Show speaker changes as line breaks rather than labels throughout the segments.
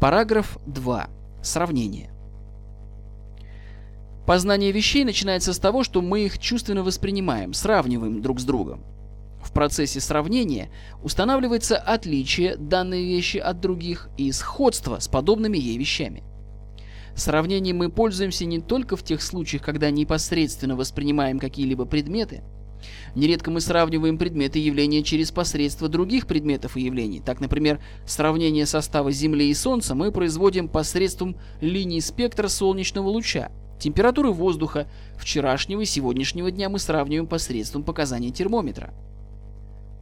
Параграф 2. Сравнение. Познание вещей начинается с того, что мы их чувственно воспринимаем, сравниваем друг с другом. В процессе сравнения устанавливается отличие данной вещи от других и сходство с подобными ей вещами. Сравнением мы пользуемся не только в тех случаях, когда непосредственно воспринимаем какие-либо предметы. Нередко мы сравниваем предметы и явления через посредство других предметов и явлений. Так, например, сравнение состава Земли и Солнца мы производим посредством линии спектра солнечного луча – Температуры воздуха вчерашнего и сегодняшнего дня мы сравниваем посредством показаний термометра.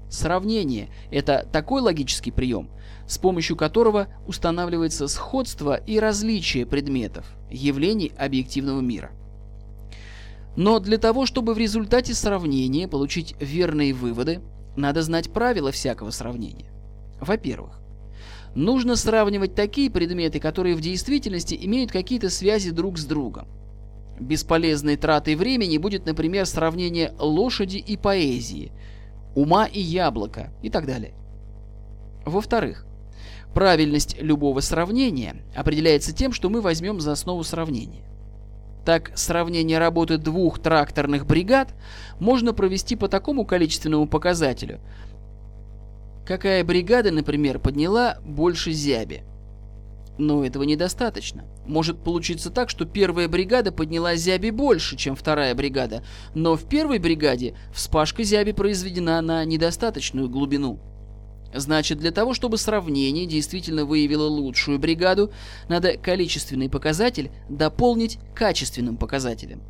Сравнение – это такой логический прием, с помощью которого устанавливается сходство и различие предметов, явлений объективного мира. Но для того, чтобы в результате сравнения получить верные выводы, надо знать правила всякого сравнения. Во-первых, нужно сравнивать такие предметы, которые в действительности имеют какие-то связи друг с другом. Бесполезной тратой времени будет, например, сравнение лошади и поэзии, ума и яблока и так далее. Во-вторых, правильность любого сравнения определяется тем, что мы возьмем за основу сравнения. Так, сравнение работы двух тракторных бригад можно провести по такому количественному показателю. Какая бригада, например, подняла больше зяби – но этого недостаточно. Может получиться так, что первая бригада подняла зяби больше, чем вторая бригада, но в первой бригаде вспашка зяби произведена на недостаточную глубину. Значит, для того, чтобы сравнение действительно выявило лучшую бригаду, надо количественный показатель дополнить качественным показателем.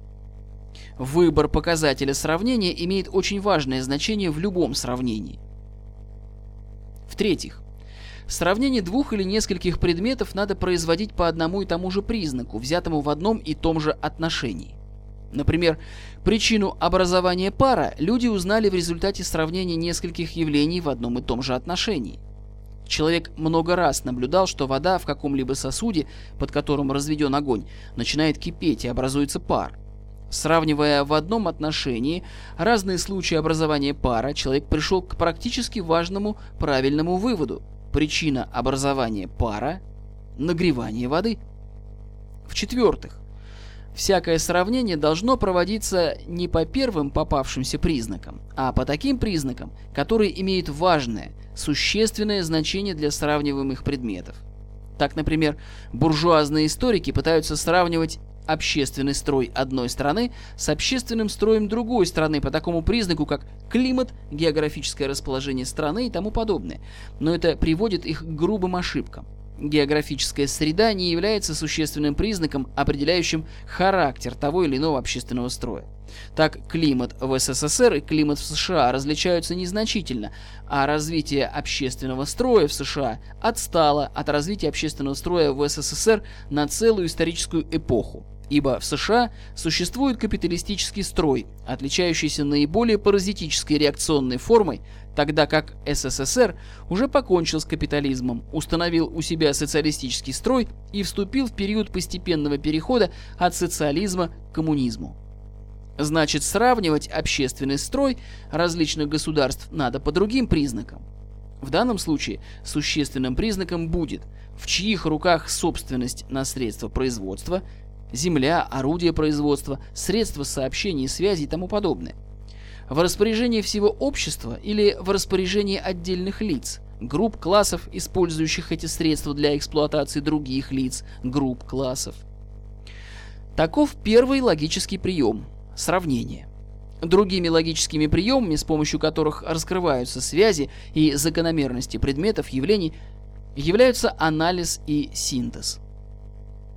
Выбор показателя сравнения имеет очень важное значение в любом сравнении. В-третьих, Сравнение двух или нескольких предметов надо производить по одному и тому же признаку, взятому в одном и том же отношении. Например, причину образования пара люди узнали в результате сравнения нескольких явлений в одном и том же отношении. Человек много раз наблюдал, что вода в каком-либо сосуде, под которым разведен огонь, начинает кипеть и образуется пар. Сравнивая в одном отношении разные случаи образования пара, человек пришел к практически важному правильному выводу – Причина образования пара – нагревание воды. В-четвертых, всякое сравнение должно проводиться не по первым попавшимся признакам, а по таким признакам, которые имеют важное, существенное значение для сравниваемых предметов. Так, например, буржуазные историки пытаются сравнивать общественный строй одной страны с общественным строем другой страны по такому признаку, как климат, географическое расположение страны и тому подобное. Но это приводит их к грубым ошибкам. Географическая среда не является существенным признаком, определяющим характер того или иного общественного строя. Так, климат в СССР и климат в США различаются незначительно, а развитие общественного строя в США отстало от развития общественного строя в СССР на целую историческую эпоху. Ибо в США существует капиталистический строй, отличающийся наиболее паразитической реакционной формой, тогда как СССР уже покончил с капитализмом, установил у себя социалистический строй и вступил в период постепенного перехода от социализма к коммунизму. Значит, сравнивать общественный строй различных государств надо по другим признакам. В данном случае существенным признаком будет, в чьих руках собственность на средства производства – земля, орудия производства, средства сообщения и связи и тому подобное. В распоряжении всего общества или в распоряжении отдельных лиц, групп классов, использующих эти средства для эксплуатации других лиц, групп классов. Таков первый логический прием – сравнение. Другими логическими приемами, с помощью которых раскрываются связи и закономерности предметов, явлений, являются анализ и синтез –